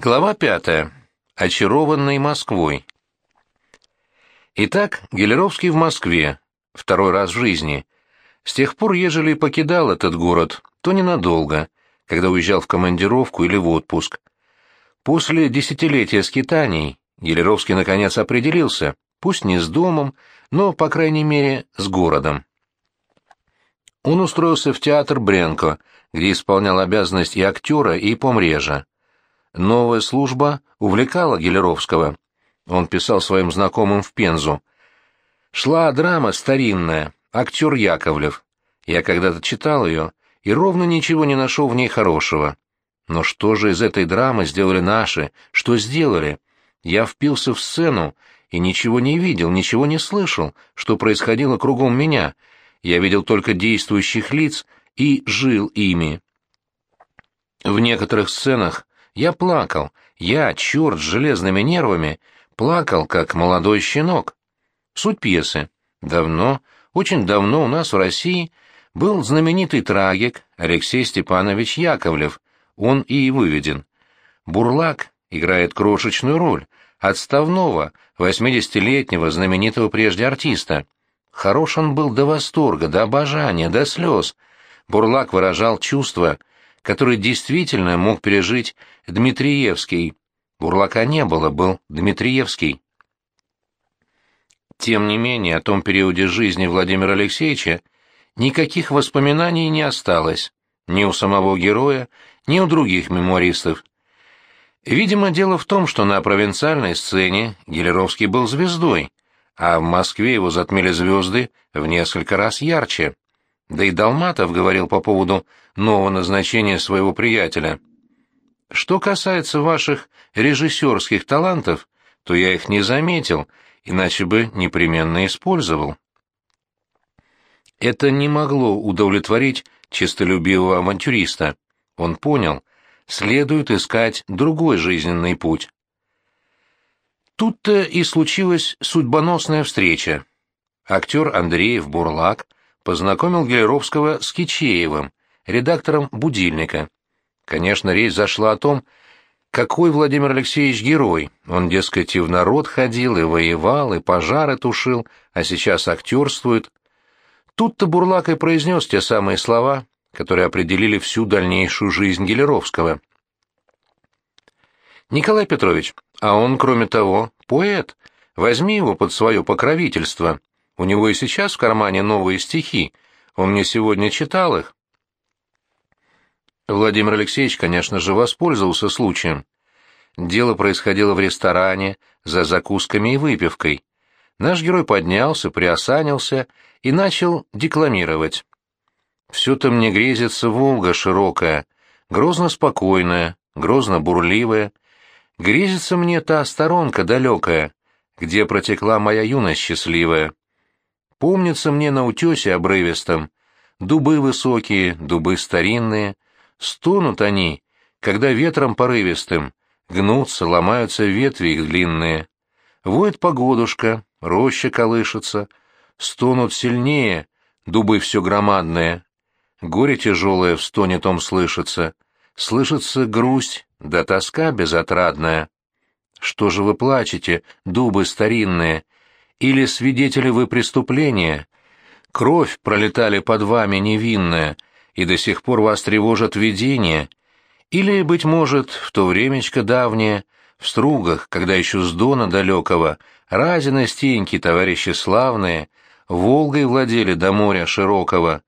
Глава пятая. Очарованный Москвой. Итак, Гелеровский в Москве, второй раз в жизни. С тех пор, ежели покидал этот город, то ненадолго, когда уезжал в командировку или в отпуск. После десятилетия скитаний Гелеровский наконец определился, пусть не с домом, но, по крайней мере, с городом. Он устроился в театр Бренко, где исполнял обязанность и актера, и помрежа. Новая служба увлекала Гелеровского. Он писал своим знакомым в Пензу. «Шла драма старинная, актер Яковлев. Я когда-то читал ее и ровно ничего не нашел в ней хорошего. Но что же из этой драмы сделали наши? Что сделали? Я впился в сцену и ничего не видел, ничего не слышал, что происходило кругом меня. Я видел только действующих лиц и жил ими. В некоторых сценах я плакал, я, черт с железными нервами, плакал, как молодой щенок. Суть пьесы. Давно, очень давно у нас в России был знаменитый трагик Алексей Степанович Яковлев, он и выведен. Бурлак играет крошечную роль, отставного, 80-летнего знаменитого прежде артиста. Хорош он был до восторга, до обожания, до слез. Бурлак выражал чувства, который действительно мог пережить Дмитриевский. Бурлака не было, был Дмитриевский. Тем не менее, о том периоде жизни Владимира Алексеевича никаких воспоминаний не осталось, ни у самого героя, ни у других мемуаристов. Видимо, дело в том, что на провинциальной сцене Гелеровский был звездой, а в Москве его затмили звезды в несколько раз ярче. Да и Долматов говорил по поводу нового назначения своего приятеля. Что касается ваших режиссерских талантов, то я их не заметил, иначе бы непременно использовал. Это не могло удовлетворить честолюбивого авантюриста. Он понял, следует искать другой жизненный путь. Тут-то и случилась судьбоносная встреча. Актер Андреев Бурлак познакомил Гелеровского с Кичеевым, редактором «Будильника». Конечно, речь зашла о том, какой Владимир Алексеевич герой. Он, дескать, и в народ ходил, и воевал, и пожары тушил, а сейчас актерствует. Тут-то Бурлак и произнес те самые слова, которые определили всю дальнейшую жизнь Гелеровского. «Николай Петрович, а он, кроме того, поэт. Возьми его под свое покровительство. У него и сейчас в кармане новые стихи. Он мне сегодня читал их. Владимир Алексеевич, конечно же, воспользовался случаем. Дело происходило в ресторане, за закусками и выпивкой. Наш герой поднялся, приосанился и начал декламировать. «Все-то мне грезится Волга широкая, грозно спокойная, грозно бурливая. Грезится мне та сторонка далекая, где протекла моя юность счастливая. Помнится мне на утесе обрывистом, дубы высокие, дубы старинные, стонут они, когда ветром порывистым гнутся, ломаются ветви их длинные. Воет погодушка, роща колышется, стонут сильнее, дубы все громадные. Горе тяжелое в стоне том слышится, слышится грусть, да тоска безотрадная. Что же вы плачете, дубы старинные, или свидетели вы преступления? Кровь пролетали под вами невинная, и до сих пор вас тревожат видения? Или, быть может, в то времечко давнее, в стругах, когда еще с Дона далекого, Разина стеньки, товарищи славные, Волгой владели до моря широкого,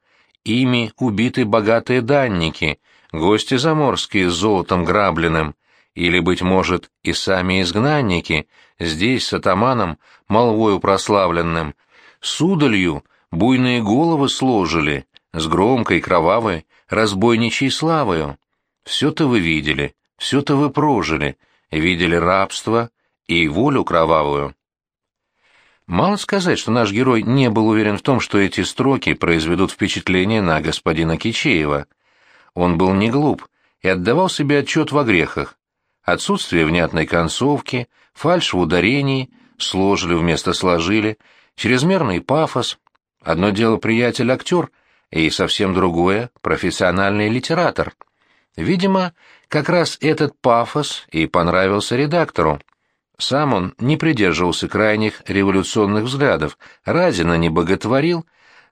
ими убиты богатые данники, гости заморские с золотом грабленным, или, быть может, и сами изгнанники, здесь с атаманом, молвою прославленным, судалью буйные головы сложили, с громкой, кровавой, разбойничьей славою. Все-то вы видели, все-то вы прожили, видели рабство и волю кровавую. Мало сказать, что наш герой не был уверен в том, что эти строки произведут впечатление на господина Кичеева. Он был не глуп и отдавал себе отчет во грехах, Отсутствие внятной концовки, фальшь в ударении, сложили вместо сложили, чрезмерный пафос. Одно дело приятель-актер, и совсем другое — профессиональный литератор. Видимо, как раз этот пафос и понравился редактору. Сам он не придерживался крайних революционных взглядов, Разина не боготворил,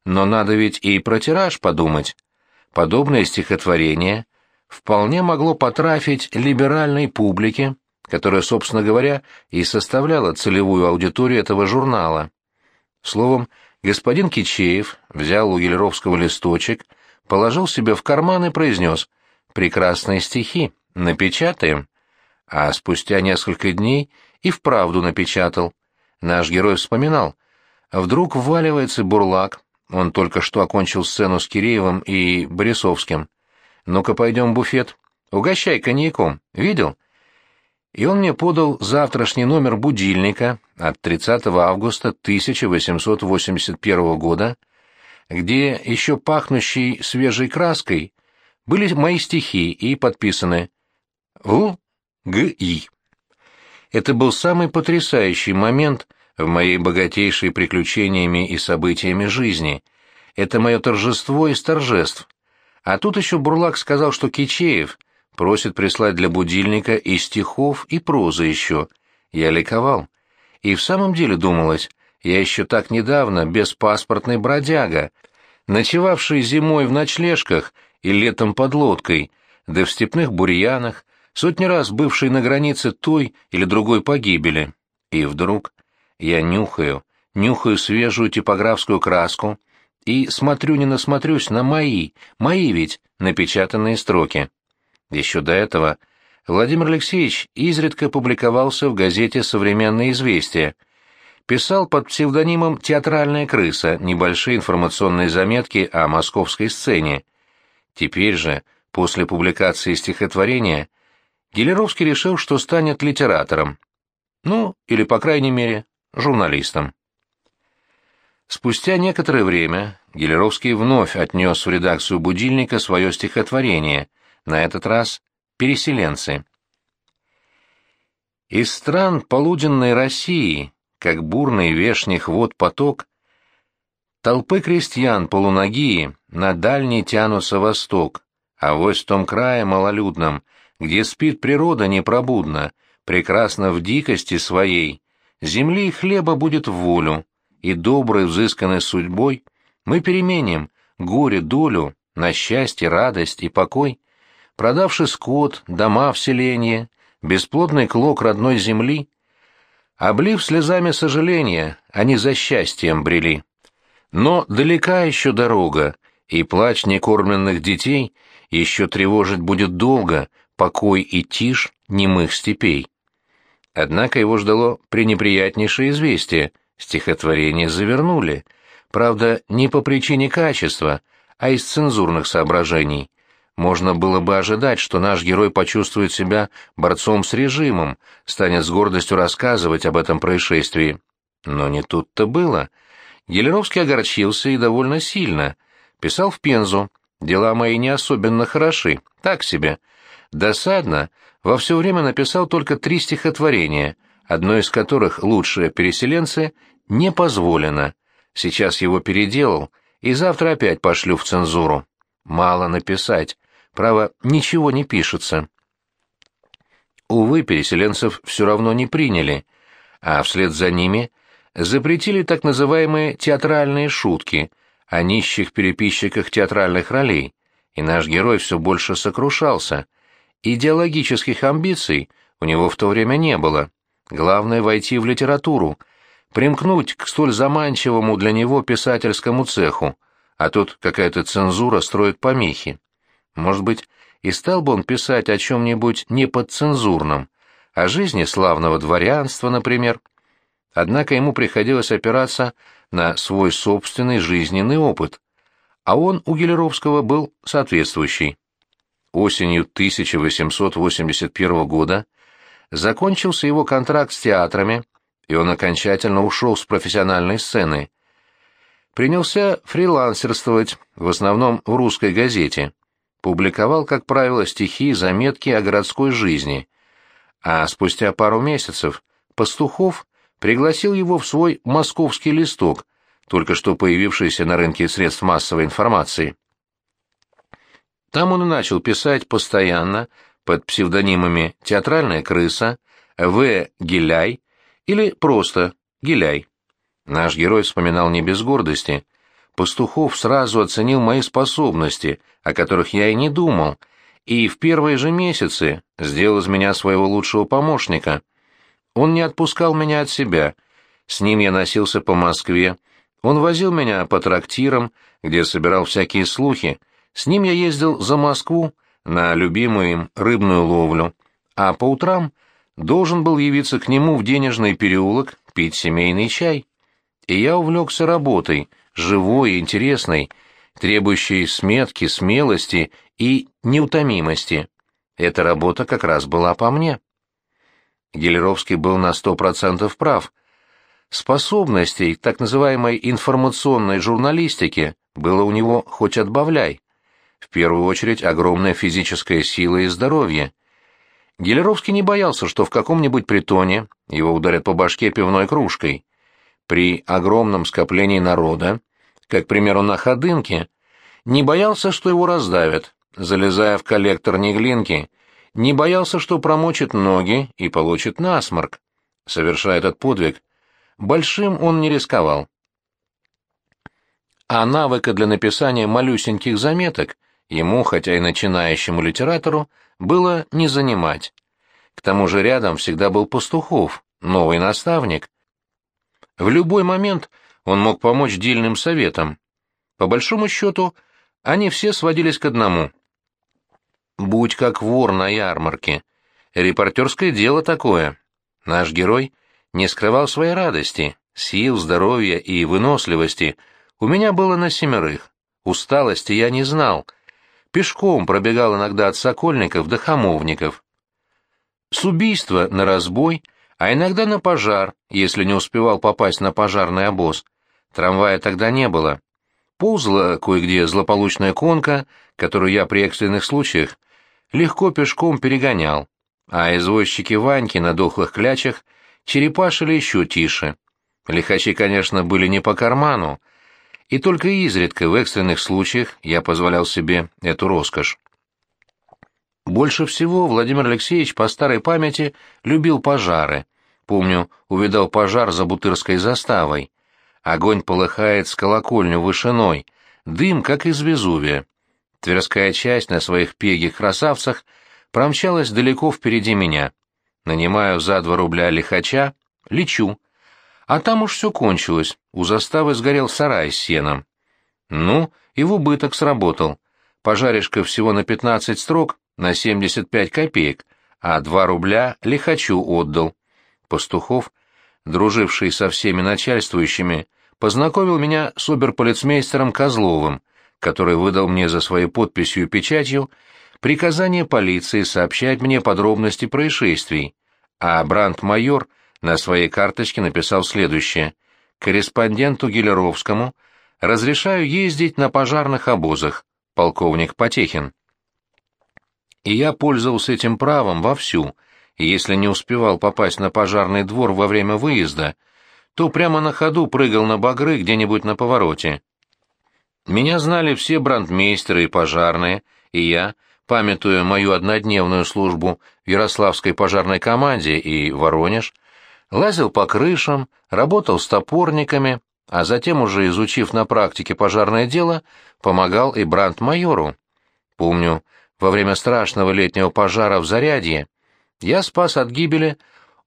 но надо ведь и про тираж подумать. Подобное стихотворение вполне могло потрафить либеральной публике, которая, собственно говоря, и составляла целевую аудиторию этого журнала. Словом, господин Кичеев взял у Гелеровского листочек, положил себе в карман и произнес «Прекрасные стихи, напечатаем». А спустя несколько дней и вправду напечатал. Наш герой вспоминал. Вдруг вваливается бурлак, он только что окончил сцену с Киреевым и Борисовским. «Ну-ка пойдем в буфет. Угощай коньяком. Видел?» И он мне подал завтрашний номер будильника от 30 августа 1881 года, где еще пахнущей свежей краской были мои стихи и подписаны «В. Г. И». Это был самый потрясающий момент в моей богатейшей приключениями и событиями жизни. Это мое торжество из торжеств. А тут еще Бурлак сказал, что Кичеев просит прислать для будильника и стихов, и прозы еще. Я ликовал. И в самом деле думалось, я еще так недавно беспаспортный бродяга, ночевавший зимой в ночлежках и летом под лодкой, да в степных бурьянах, сотни раз бывший на границе той или другой погибели. И вдруг я нюхаю, нюхаю свежую типографскую краску и смотрю не насмотрюсь на мои, мои ведь, напечатанные строки. Еще до этого Владимир Алексеевич изредка публиковался в газете «Современное известие», писал под псевдонимом «Театральная крыса» небольшие информационные заметки о московской сцене. Теперь же, после публикации стихотворения, Гелеровский решил, что станет литератором. Ну, или, по крайней мере, журналистом. Спустя некоторое время Гелеровский вновь отнес в редакцию «Будильника» свое стихотворение, на этот раз «Переселенцы». Из стран полуденной России, как бурный вешних вод поток, толпы крестьян полуногие на дальний тянутся восток, а вось в том крае малолюдном — где спит природа непробудно, прекрасно в дикости своей, земли и хлеба будет в волю, и доброй взысканной судьбой мы переменим горе долю на счастье, радость и покой, продавши скот, дома в селенье, бесплодный клок родной земли, облив слезами сожаления, они за счастьем брели. Но далека еще дорога, и плач некормленных детей еще тревожить будет долго, покой и тишь немых степей. Однако его ждало пренеприятнейшее известие, стихотворение завернули, правда, не по причине качества, а из цензурных соображений. Можно было бы ожидать, что наш герой почувствует себя борцом с режимом, станет с гордостью рассказывать об этом происшествии. Но не тут-то было. Гелеровский огорчился и довольно сильно. Писал в Пензу. «Дела мои не особенно хороши, так себе. Досадно, во все время написал только три стихотворения, одно из которых «Лучшие переселенцы» не позволено. Сейчас его переделал, и завтра опять пошлю в цензуру. Мало написать. Право, ничего не пишется. Увы, переселенцев все равно не приняли, а вслед за ними запретили так называемые театральные шутки о нищих переписчиках театральных ролей, и наш герой все больше сокрушался — Идеологических амбиций у него в то время не было. Главное — войти в литературу, примкнуть к столь заманчивому для него писательскому цеху, а тут какая-то цензура строит помехи. Может быть, и стал бы он писать о чем-нибудь неподцензурном, о жизни славного дворянства, например. Однако ему приходилось опираться на свой собственный жизненный опыт, а он у Гелеровского был соответствующий осенью 1881 года закончился его контракт с театрами, и он окончательно ушел с профессиональной сцены. Принялся фрилансерствовать, в основном в русской газете. Публиковал, как правило, стихи и заметки о городской жизни. А спустя пару месяцев Пастухов пригласил его в свой «Московский листок», только что появившийся на рынке средств массовой информации. Там он и начал писать постоянно, под псевдонимами «Театральная крыса», «В. Гиляй» или просто «Гиляй». Наш герой вспоминал не без гордости. Пастухов сразу оценил мои способности, о которых я и не думал, и в первые же месяцы сделал из меня своего лучшего помощника. Он не отпускал меня от себя. С ним я носился по Москве. Он возил меня по трактирам, где собирал всякие слухи. С ним я ездил за Москву на любимую им рыбную ловлю, а по утрам должен был явиться к нему в денежный переулок пить семейный чай. И я увлекся работой, живой и интересной, требующей сметки, смелости и неутомимости. Эта работа как раз была по мне. Гелеровский был на сто процентов прав. Способностей так называемой информационной журналистики было у него хоть отбавляй. В первую очередь огромная физическая сила и здоровье. Гелеровский не боялся, что в каком-нибудь притоне его ударят по башке пивной кружкой. При огромном скоплении народа, как, к примеру, на Ходынке, не боялся, что его раздавят, залезая в коллектор Неглинки, не боялся, что промочит ноги и получит насморк. Совершая этот подвиг, большим он не рисковал. А навыка для написания малюсеньких заметок ему, хотя и начинающему литератору, было не занимать. К тому же рядом всегда был Пастухов, новый наставник. В любой момент он мог помочь дельным советам. По большому счету, они все сводились к одному. «Будь как вор на ярмарке. Репортерское дело такое. Наш герой не скрывал своей радости, сил, здоровья и выносливости. У меня было на семерых. Усталости я не знал — Пешком пробегал иногда от Сокольников до Хамовников. С убийства на разбой, а иногда на пожар, если не успевал попасть на пожарный обоз. Трамвая тогда не было. Ползла кое-где злополучная конка, которую я при экстренных случаях легко пешком перегонял, а извозчики Ваньки на дохлых клячах черепашили еще тише. Лихачи, конечно, были не по карману, и только изредка в экстренных случаях я позволял себе эту роскошь. Больше всего Владимир Алексеевич по старой памяти любил пожары. Помню, увидал пожар за Бутырской заставой. Огонь полыхает с колокольню вышиной, дым, как из Везувия. Тверская часть на своих пегих красавцах промчалась далеко впереди меня. Нанимаю за два рубля лихача, лечу. А там уж все кончилось, у заставы сгорел сарай с сеном. Ну, и в убыток сработал. Пожаришка всего на 15 строк, на 75 копеек, а 2 рубля лихачу отдал. Пастухов, друживший со всеми начальствующими, познакомил меня с оберполицмейстером Козловым, который выдал мне за своей подписью и печатью приказание полиции сообщать мне подробности происшествий, а брандмайор на своей карточке написал следующее. «Корреспонденту Гелеровскому разрешаю ездить на пожарных обозах. Полковник Потехин». И я пользовался этим правом вовсю, и если не успевал попасть на пожарный двор во время выезда, то прямо на ходу прыгал на багры где-нибудь на повороте. Меня знали все брандмейстеры и пожарные, и я, памятуя мою однодневную службу в Ярославской пожарной команде и Воронеж, лазил по крышам, работал с топорниками, а затем, уже изучив на практике пожарное дело, помогал и брандмайору. Помню, во время страшного летнего пожара в Зарядье я спас от гибели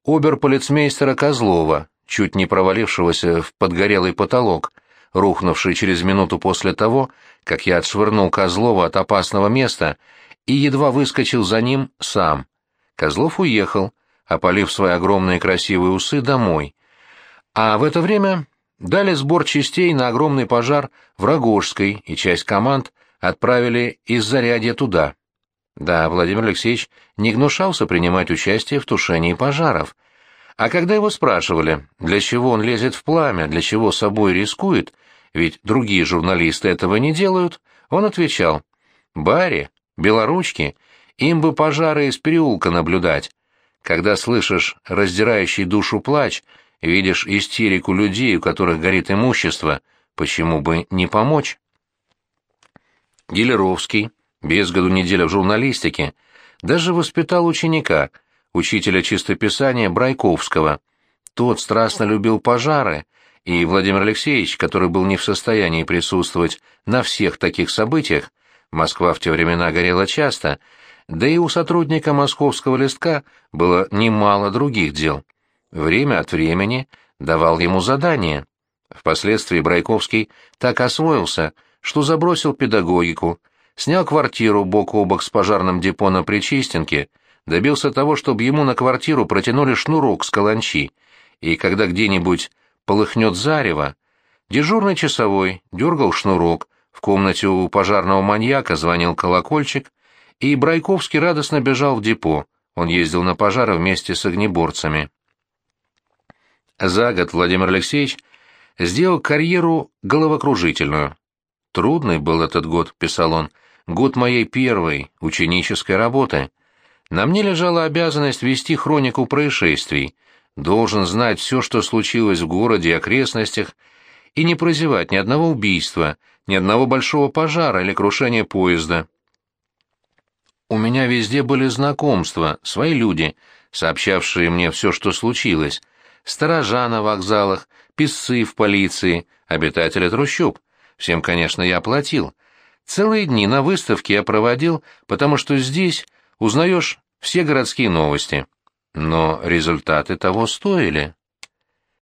оберполицмейстера Козлова, чуть не провалившегося в подгорелый потолок, рухнувший через минуту после того, как я отшвырнул Козлова от опасного места и едва выскочил за ним сам. Козлов уехал, опалив свои огромные красивые усы, домой. А в это время дали сбор частей на огромный пожар в Рогожской, и часть команд отправили из Зарядья туда. Да, Владимир Алексеевич не гнушался принимать участие в тушении пожаров. А когда его спрашивали, для чего он лезет в пламя, для чего собой рискует, ведь другие журналисты этого не делают, он отвечал, «Барри, белоручки, им бы пожары из переулка наблюдать, когда слышишь раздирающий душу плач, видишь истерику людей, у которых горит имущество, почему бы не помочь? Гелеровский, без году неделя в журналистике, Даже воспитал ученика, учителя чистописания Брайковского. Тот страстно любил пожары, и Владимир Алексеевич, который был не в состоянии присутствовать на всех таких событиях, Москва в те времена горела часто, да и у сотрудника московского листка было немало других дел. Время от времени давал ему задания. Впоследствии Брайковский так освоился, что забросил педагогику, снял квартиру бок о бок с пожарным депо на Причистенке, добился того, чтобы ему на квартиру протянули шнурок с каланчи, и когда где-нибудь полыхнет зарево, дежурный часовой дергал шнурок, в комнате у пожарного маньяка звонил колокольчик, и Брайковский радостно бежал в депо, он ездил на пожары вместе с огнеборцами. За год Владимир Алексеевич сделал карьеру головокружительную. «Трудный был этот год», — писал он, — «год моей первой ученической работы. На мне лежала обязанность вести хронику происшествий, должен знать все, что случилось в городе и окрестностях, и не прозевать ни одного убийства, ни одного большого пожара или крушения поезда. У меня везде были знакомства, свои люди, сообщавшие мне все, что случилось, сторожа на вокзалах, писцы в полиции, обитатели трущоб. Всем, конечно, я платил. Целые дни на выставке я проводил, потому что здесь узнаешь все городские новости. Но результаты того стоили.